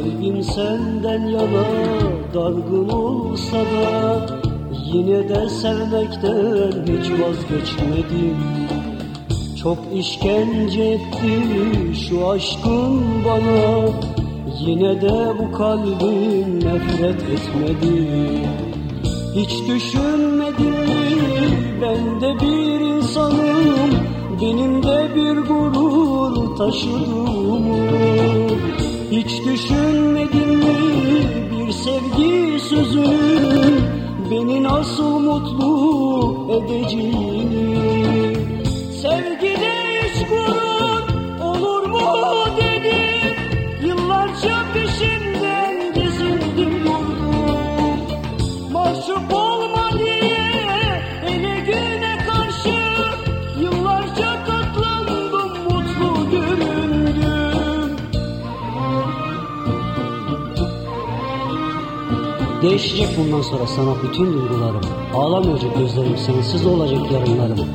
Kalbim senden yana dargın olsa da Yine de sevmekten hiç vazgeçmedim. Çok işkence etti şu aşkın bana Yine de bu kalbim nefret etmedi. Hiç düşünmedin mi ben de bir insanım Benim de bir gurur taşıdığımı Hiç düşünmedin mi? Bir sevgi sözünü Beni nasıl mutlu edeceğini Değişecek bundan sonra sana bütün duygularım. Ağlamayacak gözlerim sensiz olacak yarınlarım.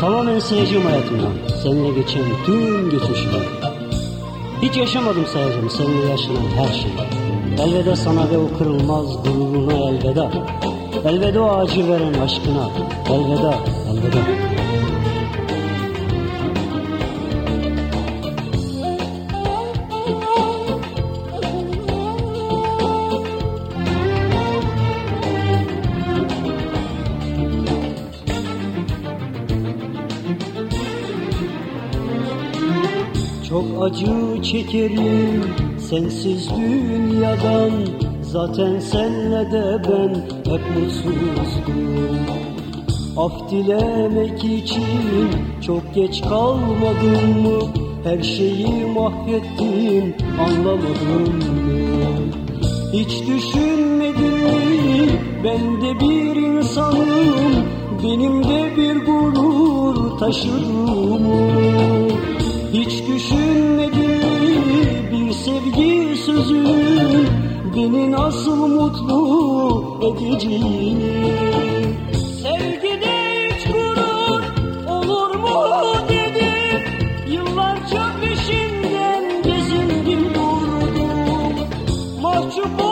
Tamamen sileceğim hayatımdan. Seninle geçen tüm geçmişimi Hiç yaşamadım sayacağım seninle yaşanan her şeyi. Elveda sana ve o kırılmaz gururuna elveda. Elveda o acı veren aşkına. Elveda, elveda Çok acı çekerim sensiz dünyadan Zaten senle de ben hep mutsuzdum Af dilemek için çok geç kalmadım mı? Her şeyi mahvettim anlamadım mı? Hiç düşünmedin mi ben de bir insanım Benim de bir gurur taşıdığımı hiç düşünmedin mi bir sevgi sözü Beni nasıl mutlu edeceğini Sevgide hiç gurur olur mu dedim Yıllarca peşinden gezindim durdum Mahcup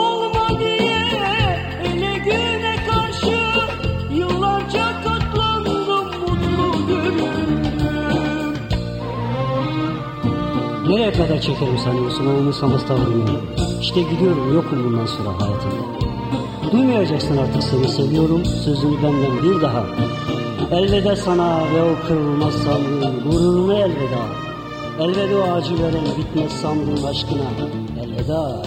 Nereye kadar çekerim sanıyorsun o umursamaz tavrını? İşte gidiyorum yokum bundan sonra hayatımda. Duymayacaksın artık seni seviyorum sözünü benden bir daha. Elveda sana ve o kırılmaz sandığın gururuna elveda. Elveda o acı veren bitmez sandığın aşkına elveda.